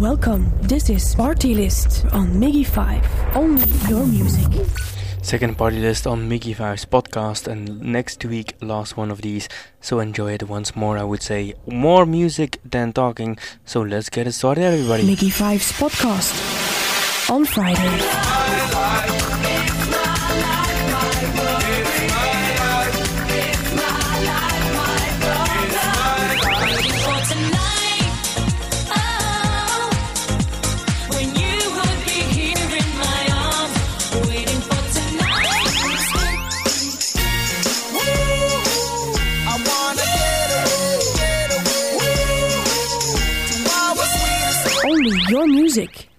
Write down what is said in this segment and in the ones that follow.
Welcome. This is Party List on MIGY 5. Only your music. Second party list on MIGY 5's podcast, and next week, last one of these. So enjoy it once more. I would say more music than talking. So let's get it started, everybody. MIGY 5's podcast on Friday.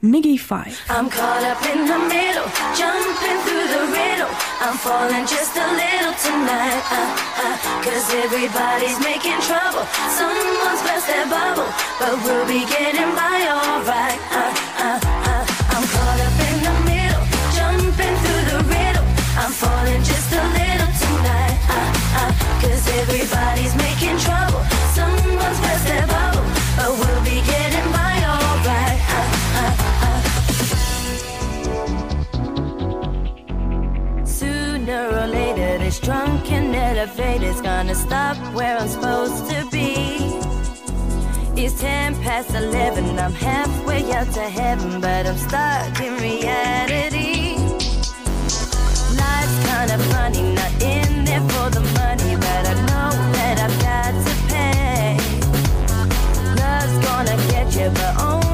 MIGY 5. I'm caught up in the middle, jumping through the riddle. I'm falling just a little tonight. Uh, uh, Cause everybody's making trouble. Someone's burst their bubble, but we'll be getting by alright. Uh. Where I'm supposed to be. It's ten past eleven, I'm halfway out to heaven, but I'm stuck in reality. Life's kinda funny, not in there for the money, but I know that I've got to pay. Love's gonna get you, but only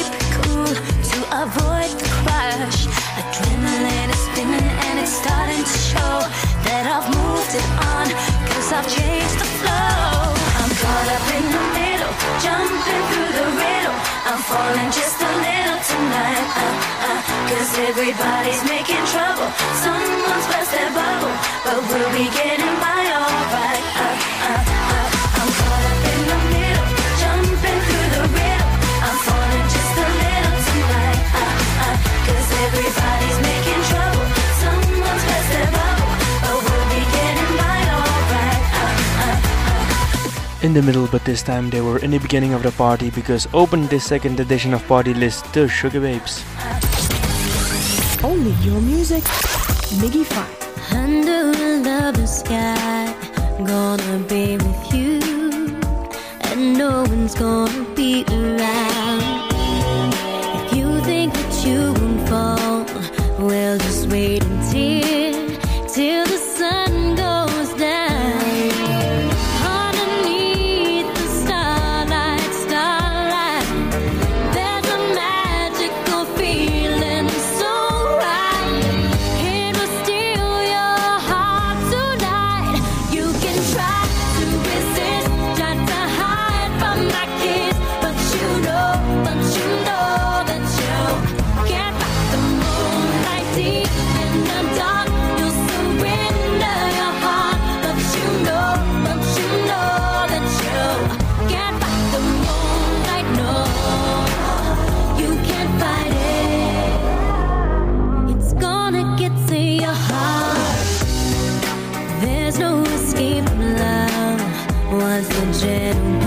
keep cool to avoid the crash. Adrenaline is spinning and it's starting to show that I've moved it on. Cause I've changed the flow. I'm caught up in the middle, jumping through the riddle. I'm falling just a little tonight. Uh, uh, Cause everybody's making trouble. Someone's burst their bubble, but we'll be getting by alright. Uh, uh, uh. I'm caught up In the middle, but this time they were in the beginning of the party because opened this second edition of Party List the Sugababes. Only your music, MIGY 5. Under a loving sky, gonna be with you, and no one's gonna be around. If you think that you won't fall, well, just wait passeggero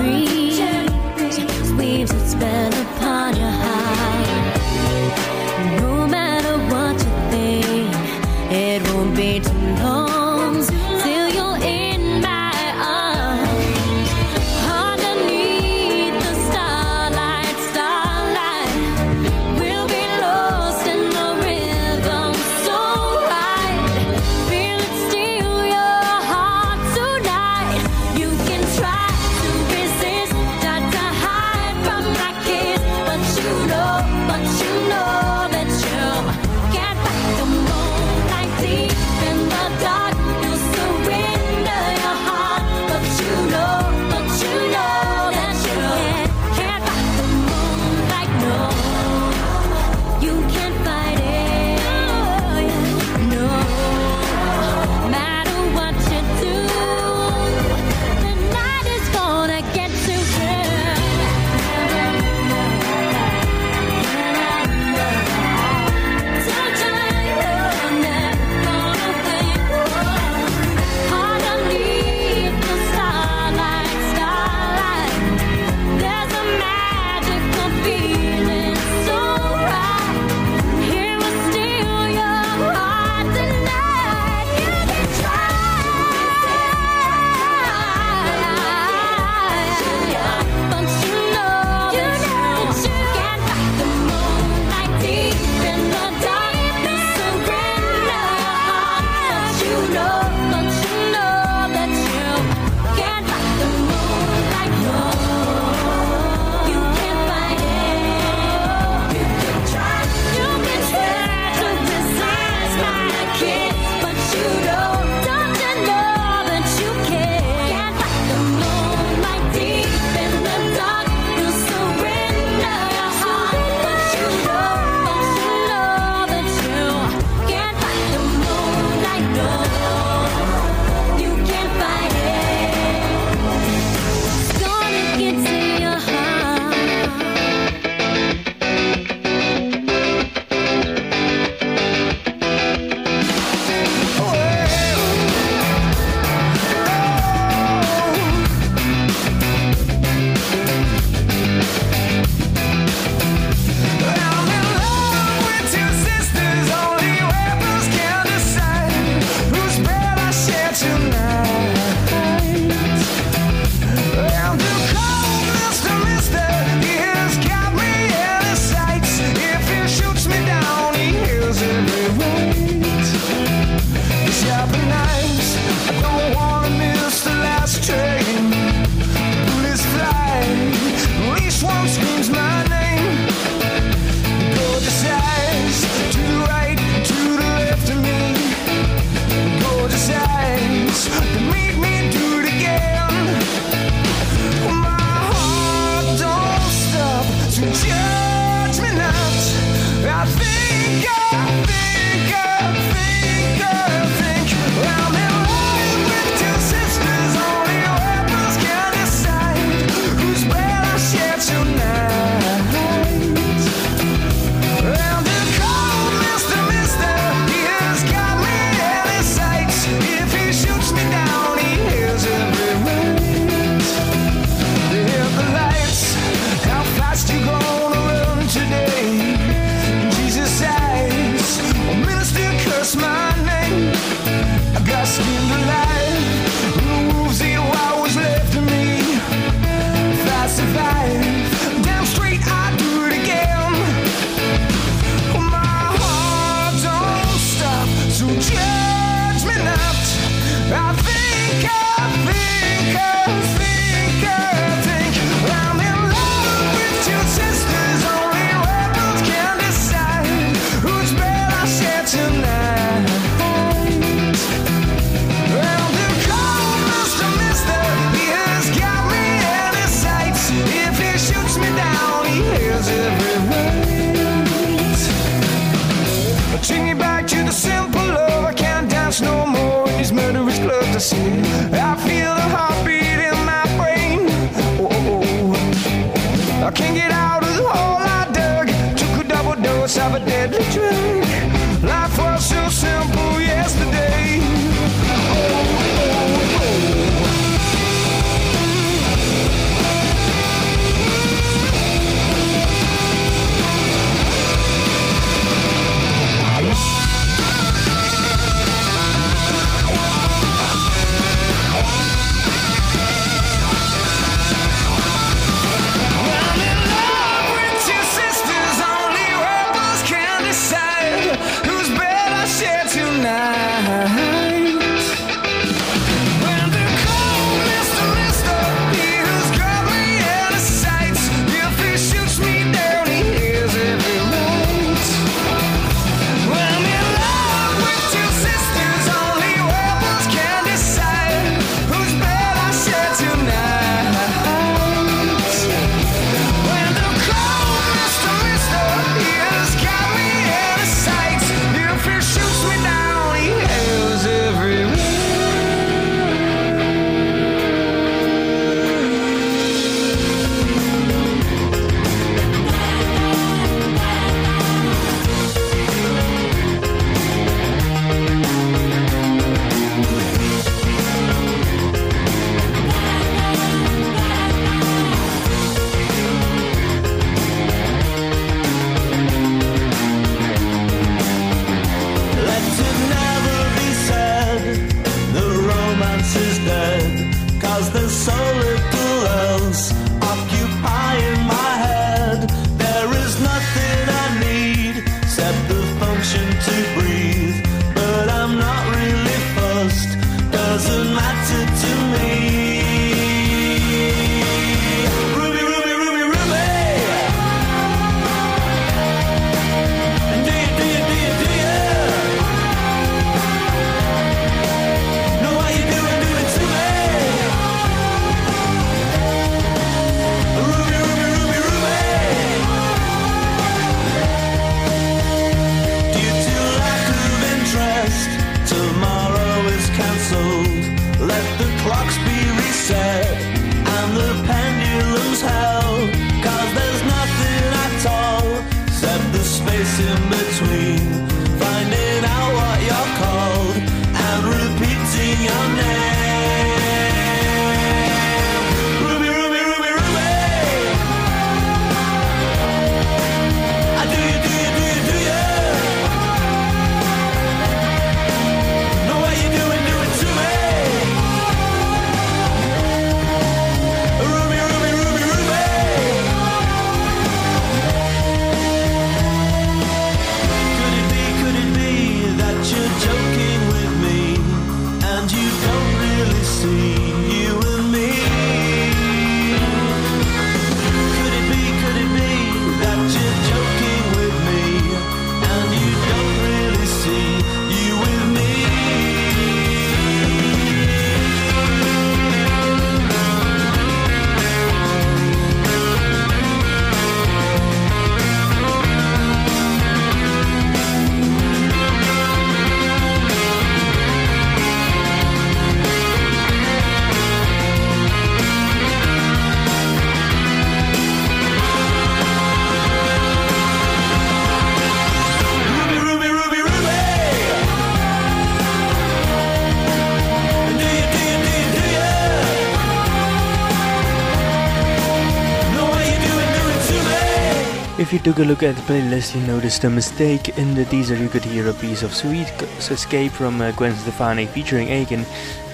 took a look at the playlist, you noticed a mistake. In the teaser, you could hear a piece of Sweet Escape from uh, Gwen Stefani featuring Akon.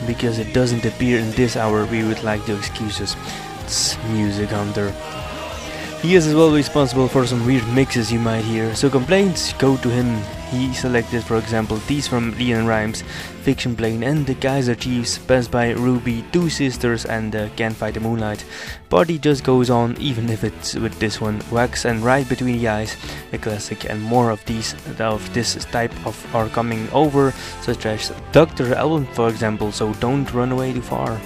Because it doesn't appear in this hour, we would like to excuse us. It's Music Hunter. He is as well responsible for some weird mixes you might hear, so complaints go to him. He selected, for example, these from LeAnn Rimes, Fiction Plane, and The Kaiser Chiefs, Best by Ruby, Two Sisters, and uh, Can't Fight the Moonlight. Party just goes on, even if it's with this one, Wax and Right Between the Eyes, a classic, and more of these of this type of are coming over, such as Doctor Alban, for example. So don't run away too far.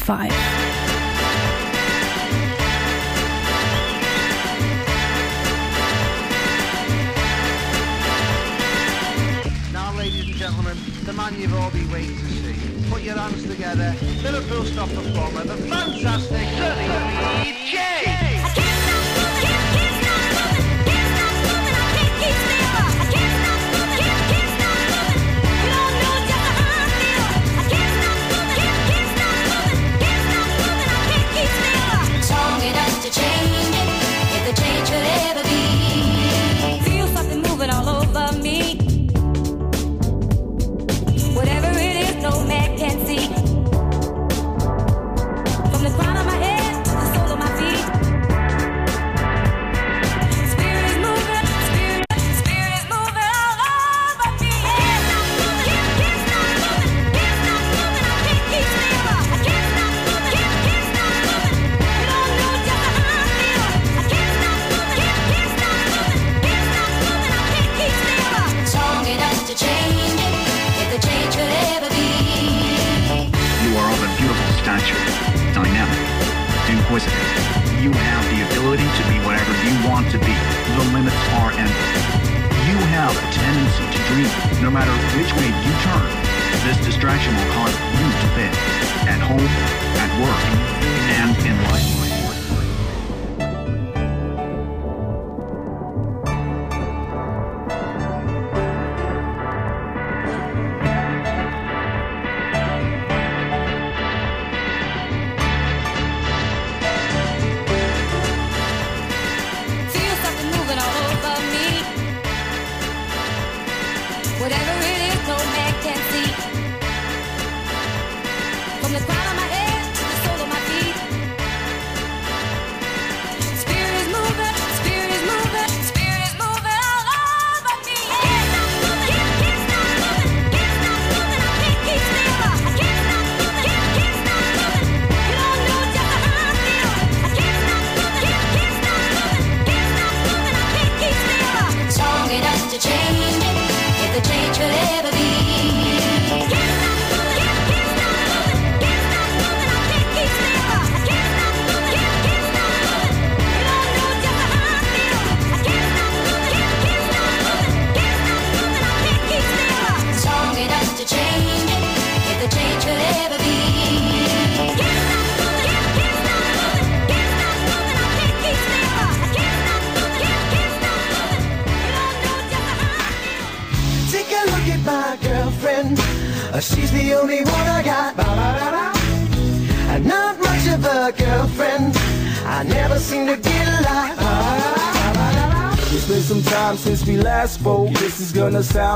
25. the man you've all been waiting to see. Put your hands together. Liverpool stop performer, the fantastic Sonny J.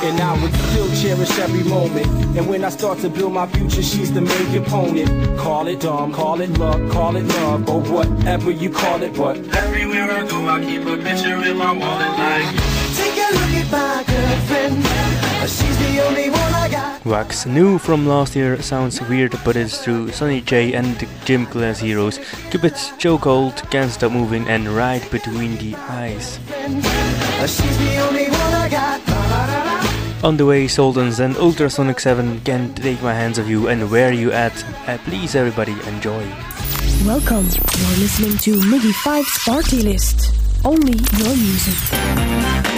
And I would still cherish every moment. And when I start to build my future, she's the main component. Call it dumb, call it luck, call it love, or whatever you call it, but everywhere I go, I keep a picture in my wallet like. Take a look at my girlfriend. Wax new from last year sounds weird but it's true. Sonny J and the Gym Class Heroes. Cupid's chokehold can't stop moving and right between the eyes. On the way, Soldans and Ultrasonic 7 can take my hands of you and where you at. Uh, please, everybody, enjoy. Welcome. You're listening to MIGY 5's Party List. Only your music.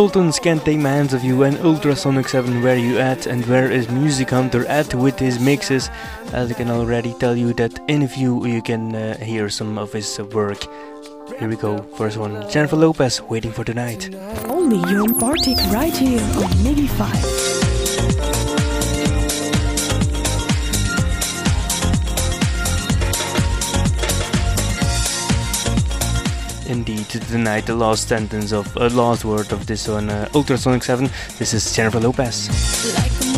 Sultan Scant hands of you and Ultrasonic 7 where you at and where is Music Hunter at with his mixes as I can already tell you that in a few you can uh, hear some of his uh, work. Here we go, first one, Jennifer Lopez, Waiting for Tonight. Only your party right here on MIGY 5. indeed tonight the last sentence of a last word of this on uh, Ultrasonic 7. This is Jennifer Lopez. Like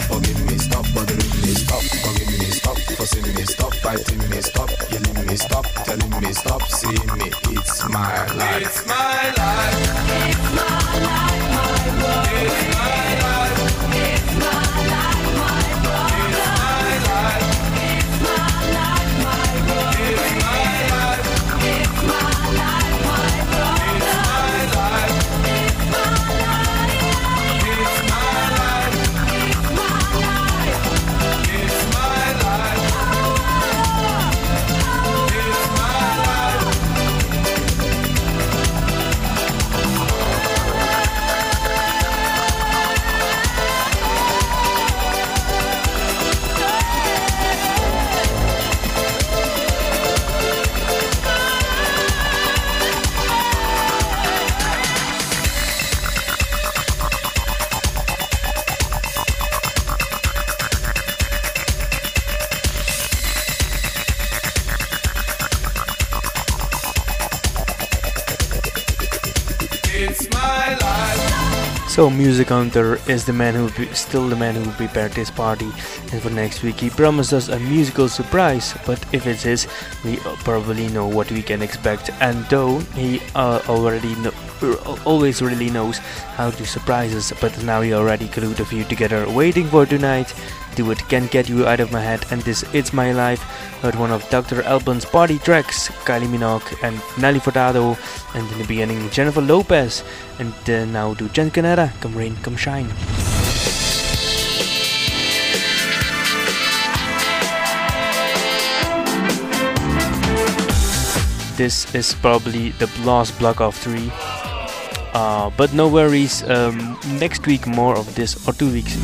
stop me, stop bothering me, stop Forgive me, stop forcing me, stop fighting me, stop yelling me, stop telling me, stop seeing me. It's my life. It's my life. It's my life. So Music Hunter is the man who be, still the man who will prepare this party. And for next week he promised us a musical surprise. But if it is we probably know what we can expect. And though he uh, already know, uh, always really knows how to surprise us but now he already glued a few together waiting for tonight. Do It Can Get You Out of My Head and this It's My Life heard one of Dr. Alban's party tracks, Kylie Minogue and Nelly Furtado and in the beginning Jennifer Lopez and uh, now do Jen Canada, Come Rain, Come Shine. This is probably the last block of three. Uh, but no worries, um, next week more of this or two weeks.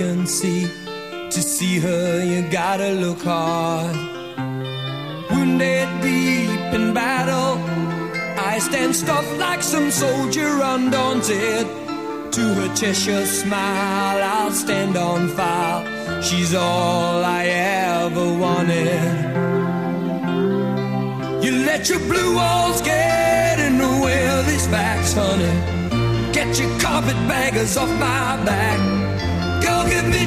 vacancy. To see her, you gotta look hard. Wounded deep in battle, I stand stuffed like some soldier undaunted. To her Cheshire smile, I'll stand on fire. She's all I ever wanted. You let your blue walls get in the way of these facts, honey. Get your carpetbaggers off my back.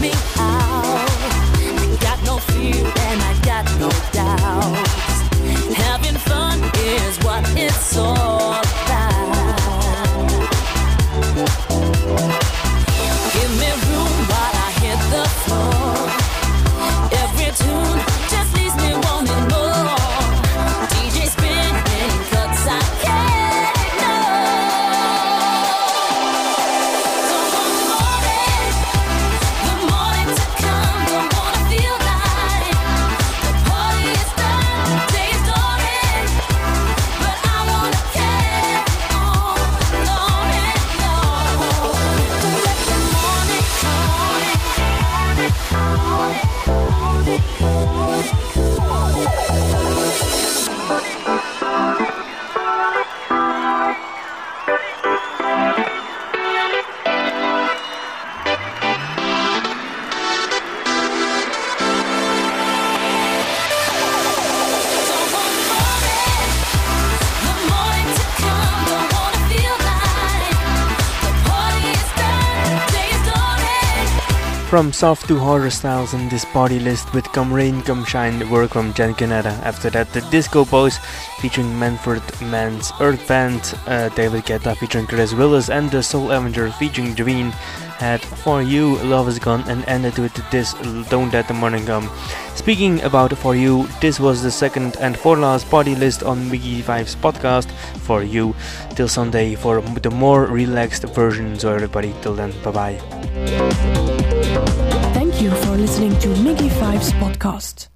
me From soft to harder styles in this party list with Come Rain Come Shine work from Jan Canada. After that the Disco Boys featuring Manfred Mann's Earth Band, uh, David Guetta featuring Chris Willis and the Soul Avenger featuring Javine had For You, Love Is Gone and ended with this Don't Let the Morning Come. Speaking about For You, this was the second and for last party list on MIGY 5's podcast For You. Till Sunday for the more relaxed version. So everybody, till then, bye bye. Thank you for listening to MIGY 5's podcast.